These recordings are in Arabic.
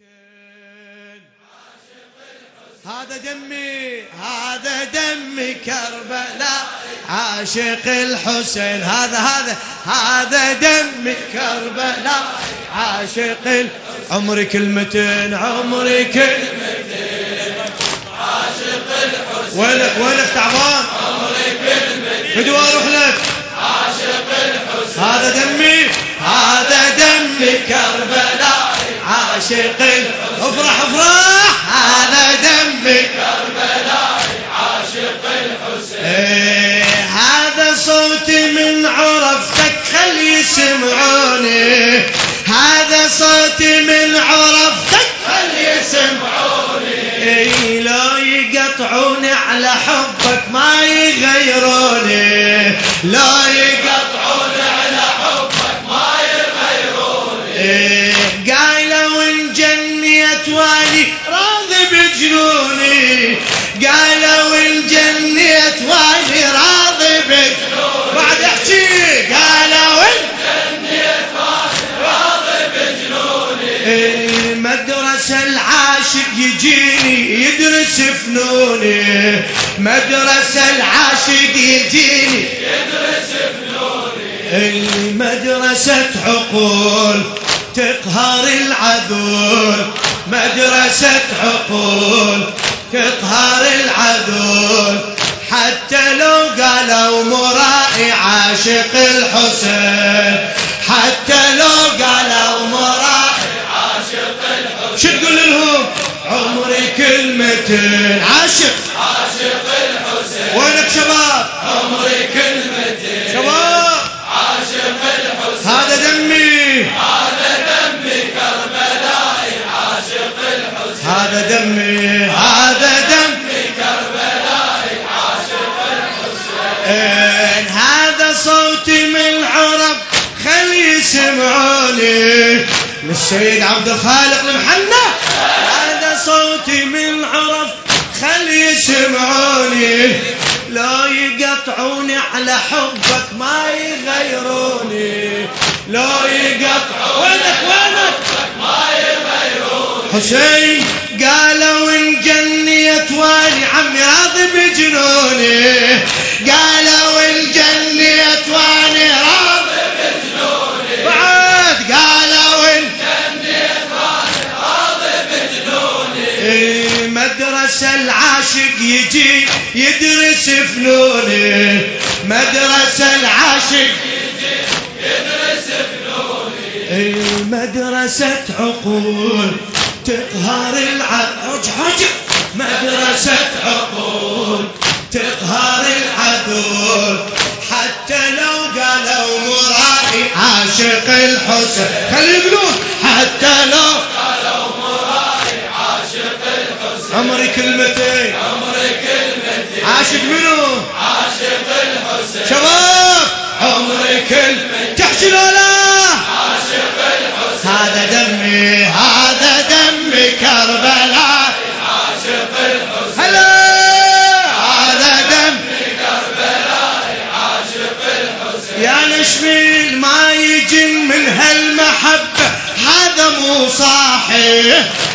كلمتين هذا دمي هذا دمي كربلاء. عاشق الحسين هذا هذا هذا دمي كربلاء. عاشق عمري كلمتين عمري كلمتين عاشق الحسين. وينك وينك تعبان؟ عمري كلمتين فدوى أروح لك. عاشق الحسين. هذا دمي. عاشق افرح افرح. هذا دمي. كربلاء عاشق الحسين هذا صوتي من عرفتك خل يسمعوني. هذا صوتي من عرفتك خل يسمعوني. إيه لا يقطعوني على حبك ما يغيروني. لا يقطعوني العاشق يجيني يدرس فنوني. مدرسة العاشق يجيني يدرس فنوني. مدرسة عقول تقهر العذول. مدرسة عقول تقهر العذول. حتى لو قالوا مرائي عاشق الحسين. حتى لو قالوا مرائي عاشق الحسين. شو تقول لهم؟ عمري كلمتين. عاشق. عاشق الحسين. وينك شباب؟ عمري كلمتين. شباب. عاشق الحسين. هذا دمي. هذا دمي هذا دمي. كربلاء عاشق الحسين. هذا صوتي من عرب خل يسمعوني. للسيد عبد الخالق المحنى هذا صوتي من عرب خل يسمعوني. لا يقطعوني على حبك ما يغيروني. لا يقطعوني وينك وينك حسين قالوا إن جنيت والي عمي راضي بجنوني. قالوا إن جنيت مدرسة العاشق يجي يدرس فنوني مدرسة العاشق إيه مدرسة عقول تقهر العدو مدرسة عقول تقهر العدو حتى لو قالوا مرائي عاشق الحسين. خلي يقولون حتى لو عمري كلمتين. عمري كلمتين عاشق منو؟ عاشق الحسين. شباب عمري كلمتين. تحكي لا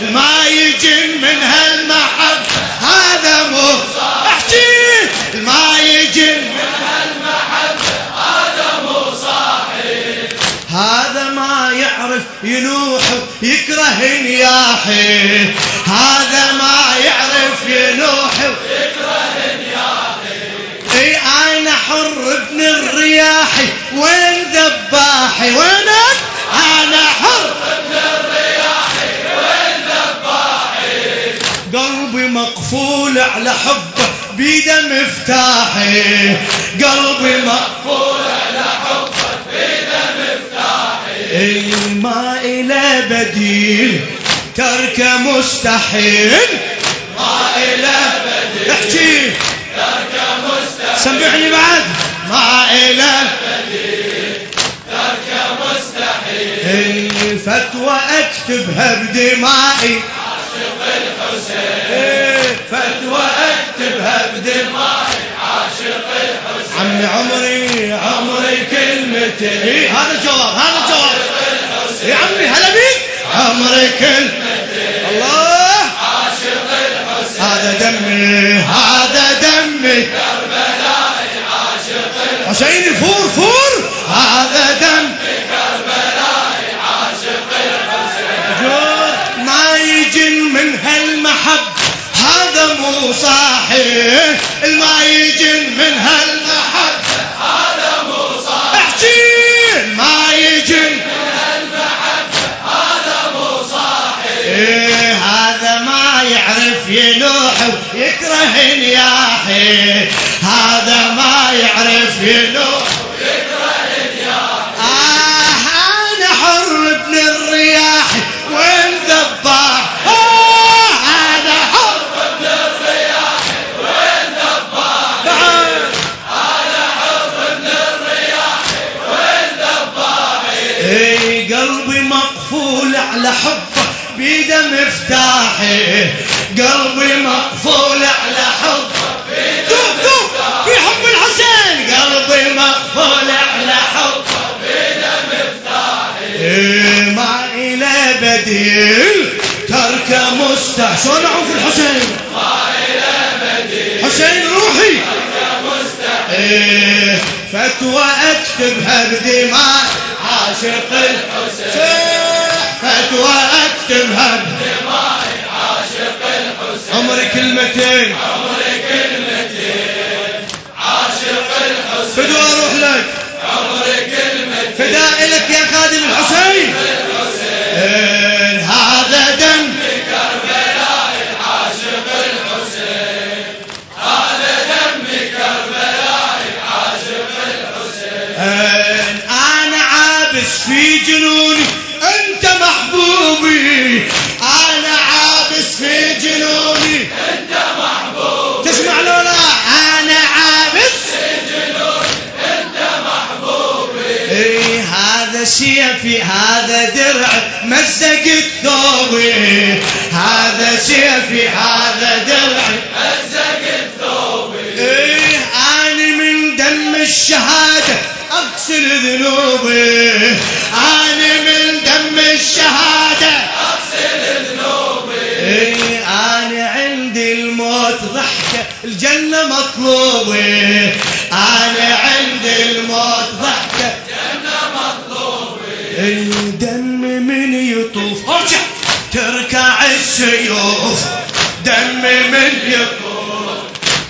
ما يجن من هالمحبة هذا مو احكي ما يجن من هالمحبة هذا مو صاحي هذا ما يعرف ينوح يكره نياحي هذا ما يعرف ينوح يكره نياحي إي أنا حر ابن الرياحي وين ذباحي؟ وينك حبه بيده مفتاحي قلبي مقفول على حبه بيده مفتاحي. ما إلى بديل ترك مستحيل. ما إلى بديل احكي. ترك مستحيل. سمعني بعد. ما إلى بديل مستحيل. الفتوى أكتبها بدمائي. عاشق الحسين. فتوى اكتبها بدماء عاشق الحسين. عمي عمري عمري كلمتي. إيه هذا الجواب هذا الجواب. يا إيه، عمي هلا بيك. عمري كلمتي. الله. عاشق الحسين. هذا دمي هذا دمي. كربلاء عاشق الحسين. حسيني فور فور. هذا دم كربلاء عاشق الحسين. ما يجن من هالمحبة. مو صاحي ما يجن من هالمحب هذا مو صاحي احكي! ما يجن من هالمحب هذا مو صاحي إيه هذا ما يعرف يلوح ويكره الياحي هذا ما يعرف يلوح على حبه بيده مفتاحي قلبي مقفول على حبه بيده في حب الحسين. قلبي مقفول على حبه بيده مفتاحي إيه، ما إلى بديل ترك مستح شلون اعوف الحسين؟ ما إلى بديل حسين روحي. ترك مستحيل فتوى اكتبها بدماء عاشق الحسين. فتوى اكتبها بدماء عاشق الحسين عمري كلمتين. عمري كلمتين عاشق الحسين فدوى أروح لك. عمري كلمتين فداء لك يا خادم الحسين. سيفي هذا درع مزق ثوبي هذا سيفي هذا درع مزق ثوبي اي أنا من دم الشهادة أغسل ذنوبي أنا من دم الشهادة أغسل ذنوبي إيه أنا عندي الموت ضحكة الجنة مطلوبة السيوف. دم من يطوف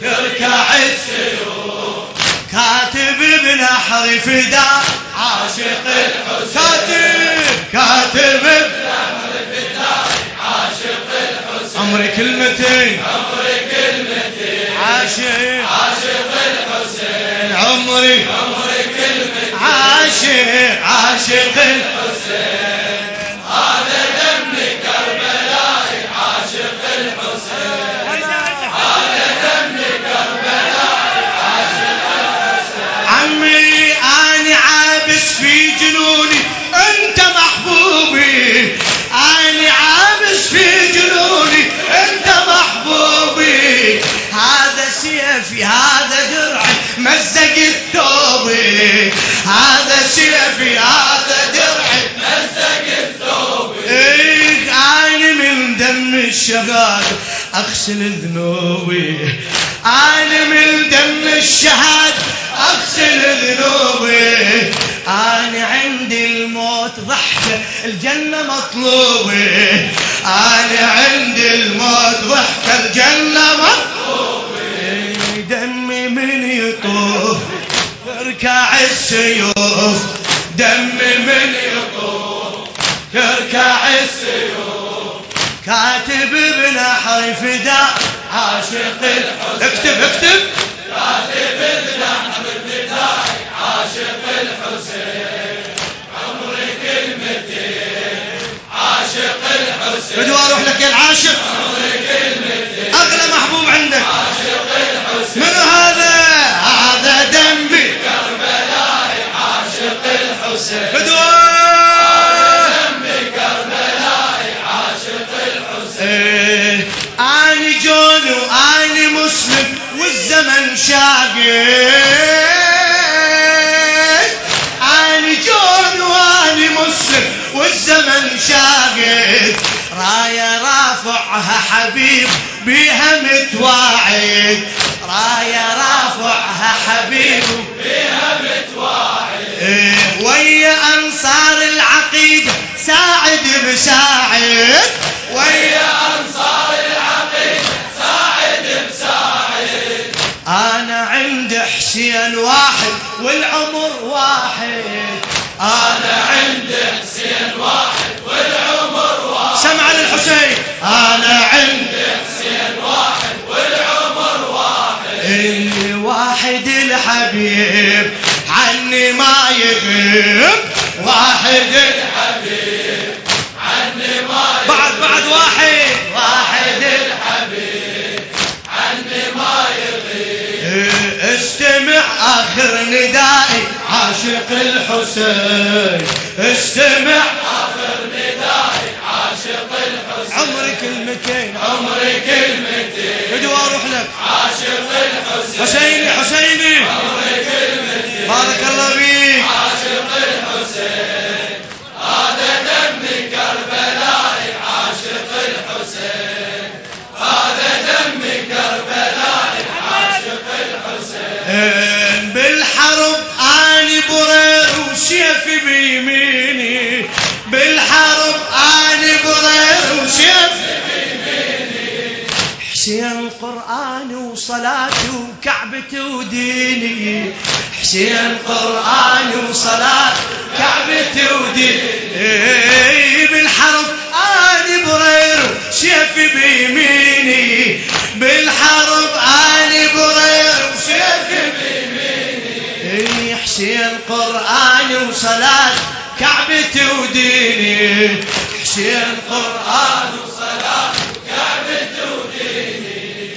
تركع السيوف كاتب بنحر فداء عاشق الحسين. كاتب كاتب عاشق الحسين. عمري كلمتين. عمري كلمتين عاشق. عاشق الحسين. عمري عمري كلمتين. عاشق. عاشق الحسين. هذا سيفي هذا درعي مزق الثوبي إيه أنا من دم الشهاد أغسل ذنوبي أنا من دم الشهاد أغسل ذنوبي أنا عندي الموت ضحكه الجنة مطلوبه أنا عندي الموت ضحكه الجنة مطلوبه تركع السيوف دمي من يطوف. تركع السيوف. كاتب بنحر فداء عاشق الحسين. اكتب اكتب. كاتب بنحر فداء عاشق الحسين. عمري كلمتين عاشق الحسين. بدو أروح لك يا العاشق؟ عمري كلمتين أغلى محبوب عندك. عاشق الحسين. من هذا هذا؟ الحسين بدو دمي كربلاء عاشق الحسين اني جون واني مسلم والزمن شاقي والزمن شاقد. راية رافع رافعها حبيب بها متواعد. راية رافعها حبيب بها متواعد. ويا أنصار العقيدة ساعد بساعد. ويا أنصار العقيدة ساعد بساعد. أنا عند حسين واحد والعمر واحد. أنا عند حسين واحد والعمر واحد. سمع للحسين. أنا عند حسين واحد والعمر واحد. اللي واحد الحبيب. يغيب واحد الحبيب عني ما بعد بعد واحد واحد الحبيب عني ما يغيب استمع آخر ندائي عاشق الحسين استمع آخر ندائي عاشق الحسين عمري كلمتين عمري كلمتين بدي أروح لك عاشق الحسين حسيني حسيني عمري كلمتين بارك الله فيك وسيفي بيميني بالحرب آني برير وسيفي حسين قرآن وصلاة وكعبة وديني. حسين قرآن وصلاة كعبة وديني. بالحرب آني برير سيفي بيميني بالحرب حسين قرآن وصلاة كعبة وديني حسين قرآن وصلاة كعبة وديني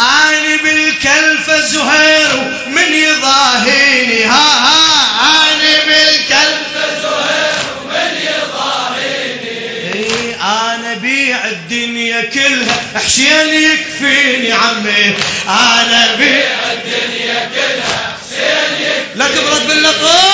أنا بالكلفة زهير من يضاهيني. ها ها أنا بالكلفة زهير من يضاهيني. أنا بيع الدنيا كلها حسين يكفيني عمي. أنا بيع Forever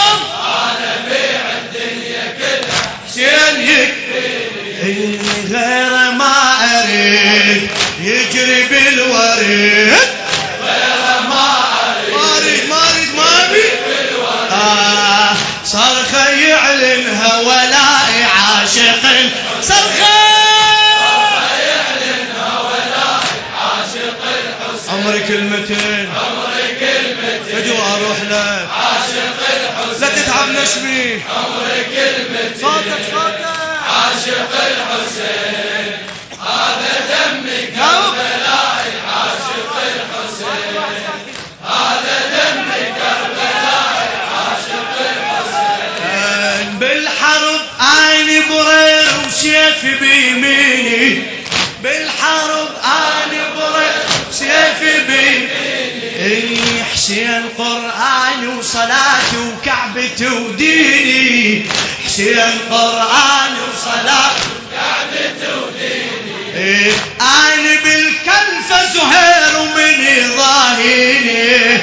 الحسين لا تتعب نشمي عمري كلمتين صوتك صوتك عاشق الحسين. هذا دم جاوب. كربلاء عاشق الحسين. هذا دم كربلاء عاشق الحسين. بالحرب اني برير وسيفي بيميني. بالحرب اني برير وسيفي بيميني. حسين قرآن وصلاة وكعبة وديني حسين قرآن وصلاة كعبة وديني أنا بالكلفة زهير ومن يضاهيني.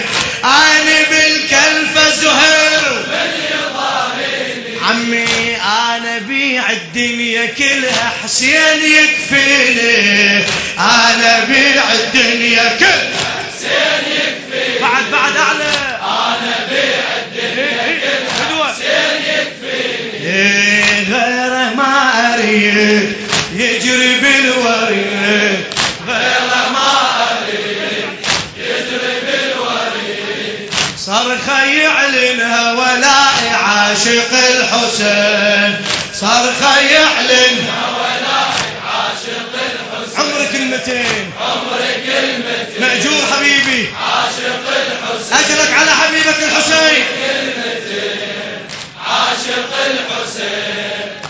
أنا بالكلفة زهير من يضاهيني. عمي أنا بيع الدنيا كلها حسين يكفيني. أنا بيع الدنيا كلها يجري بالوريد غير ما أريد يجري بالوريد صرخة يعلنها ولا عاشق الحسين. صرخة يعلنها ولا عاشق الحسين. عمري كلمتين. عمري كلمتين. مأجور حبيبي. عاشق الحسين. أجرك على حبيبك الحسين. عاشق الحسين.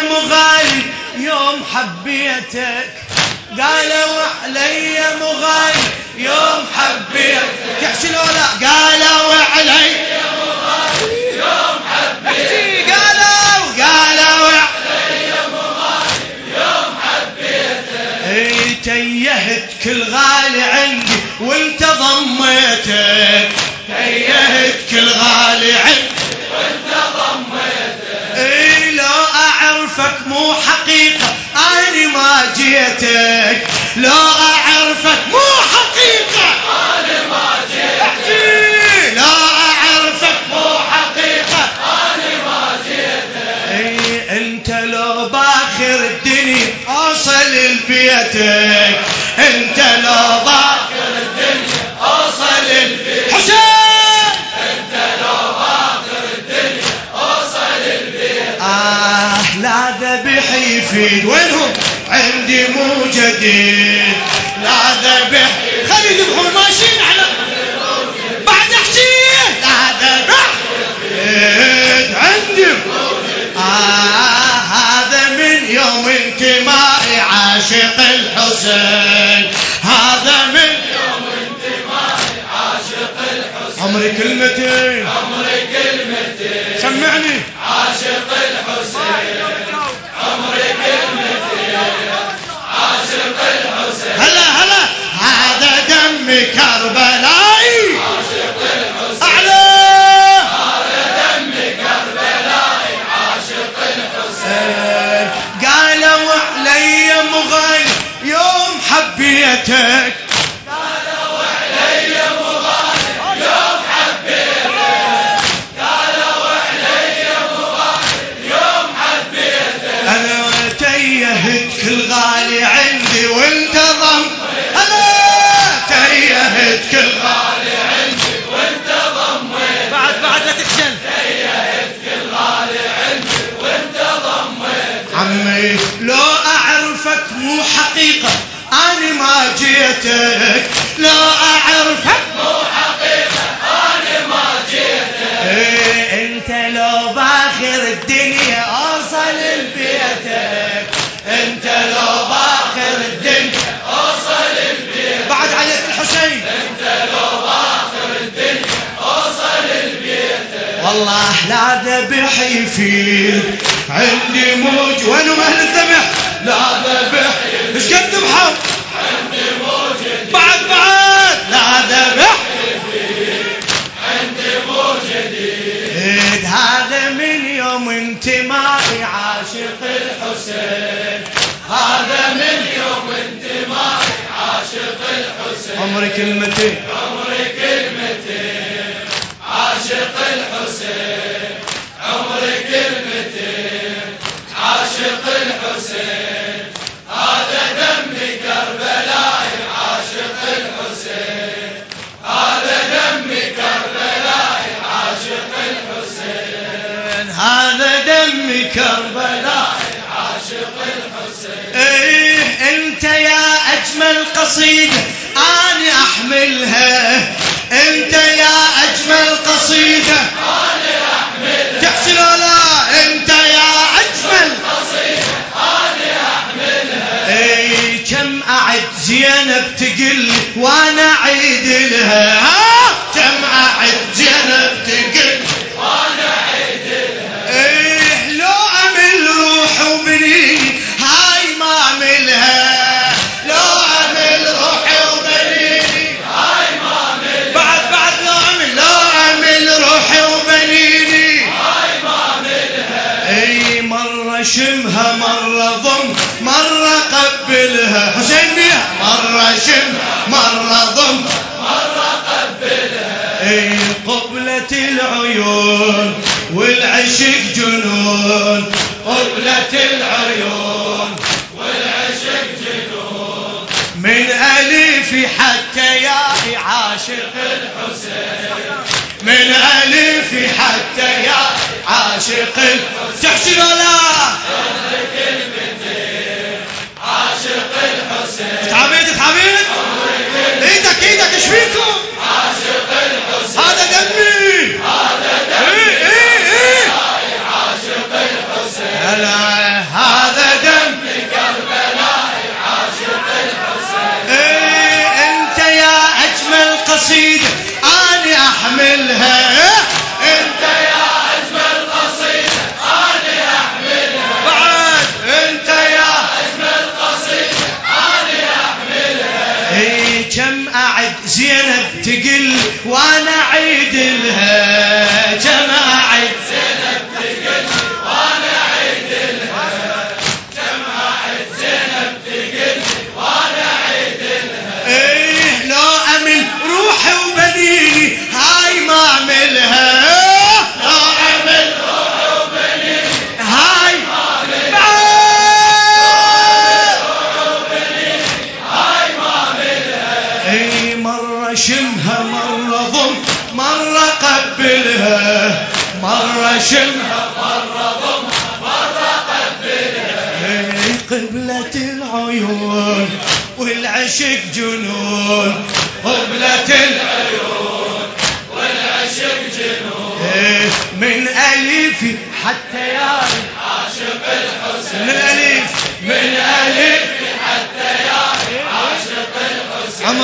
علي مغالي يوم حبيتك. قالوا علي مغالي يوم حبيتك. يحشي لا قالوا علي يوم حبيت قالوا قالوا يوم حبيت إيه تيه تيهت كل غالي عندي وانت ضميتك. تيهت كل غالي عندي حقيقة. اني ما جيتك لو أعرفك. مو حقيقة. أنا ما جيت احكي. لو أعرفك. مو حقيقة. أنا ما جيت إي أنت لو باخر الدنيا اوصل لبيتك يفيد وينهم؟ عندي مو جديد لا ذبح خلي يذبحون ماشيين على بعد أحكي. لا ذبح عندي. آه هذا من يوم انتمائي عاشق الحسين. هذا من يوم انتمائي عاشق الحسين. عمري كلمتين. حبيتك جيتك لو اعرفك مو حقيقة أنا ما جيتك. إيه أنت لو باخر الدنيا أوصل لبيتك. أنت لو باخر الدنيا أوصل البيت بعد عليك الحسين. أنت لو باخر الدنيا أوصل البيت والله لا ذبح يفيد عندي موج وينهم الحسين هذا من يوم انتمائي عاشق الحسين. عمري كلمتين عمري كلمتين عاشق الحسين. عمري كلمتين عاشق الحسين. إيه أنت يا أجمل قصيدة اني أحملها. أنت يا أجمل قصيدة أنا أحملها. تحسن ولا أنت يا أجمل قصيدة أنا أحملها. إيه كم أعد زينب تقل وأنا أعيد لها. شمها مرة ضم. مرة قبلها أي قبلة العيون والعشق جنون. قبلة العيون والعشق جنون. من أليفي حتى يا عاشق الحسين. من أليفي حتى يا عاشق تحسن ولا كلمتين عاشق الحسين. میں ثابت نہیں تکی تک شویخ ہو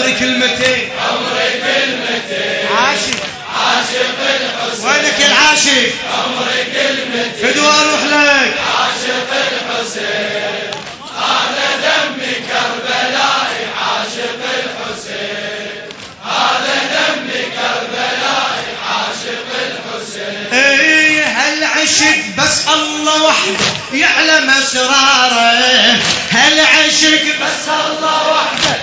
عمري كلمتين. عمري كلمتين عاشق. عاشق الحسين وينك العاشق؟ عمري كلمتين فدوى أروح لك. عاشق الحسين هذا دمي كربلائي عاشق الحسين هذا دمي كربلائي عاشق الحسين إيه هالعشق بس الله وحده يعلم أسراره؟ هالعشق بس بس الله وحده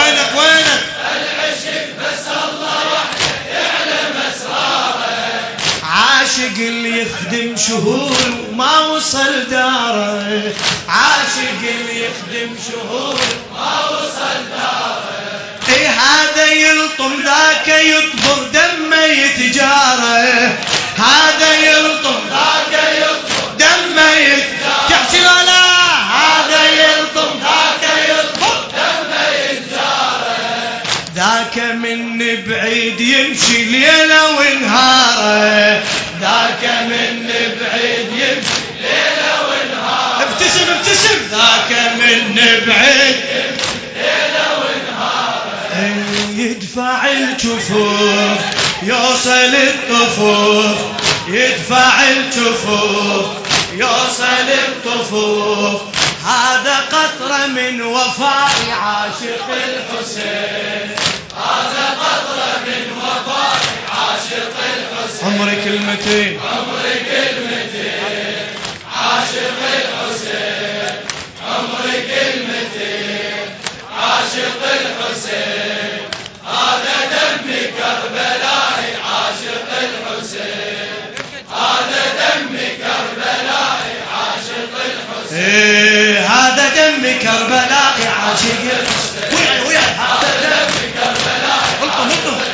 وينك وينك؟ العشق بس الله وحده يعلم اسراره عاشق اللي يخدم شهور وما وصل داره. عاشق اللي يخدم شهور ما وصل داره. اي هذا يلطم ذاك يطبر دمه يتجاره. ذاك من بعيد يمشي ليلة ونهار ابتسم ابتسم. ذاك من بعيد ليلة ونهار يدفع الجفوف يوصل الطفوف. يدفع الجفوف يوصل الطفوف. هذا قطرة من وفاء عاشق الحسين. هذا قطرة من وفاء عاشق الحسين عمري كلمتين. عمري كلمتين عاشق الحسين عمري كلمتين عاشق الحسين هذا دمي كربلائي عاشق الحسين هذا دمي كربلائي عاشق الحسين إيه هذا دم كربلاء عاشق. وياي وياي هذا دم دمي كربلائي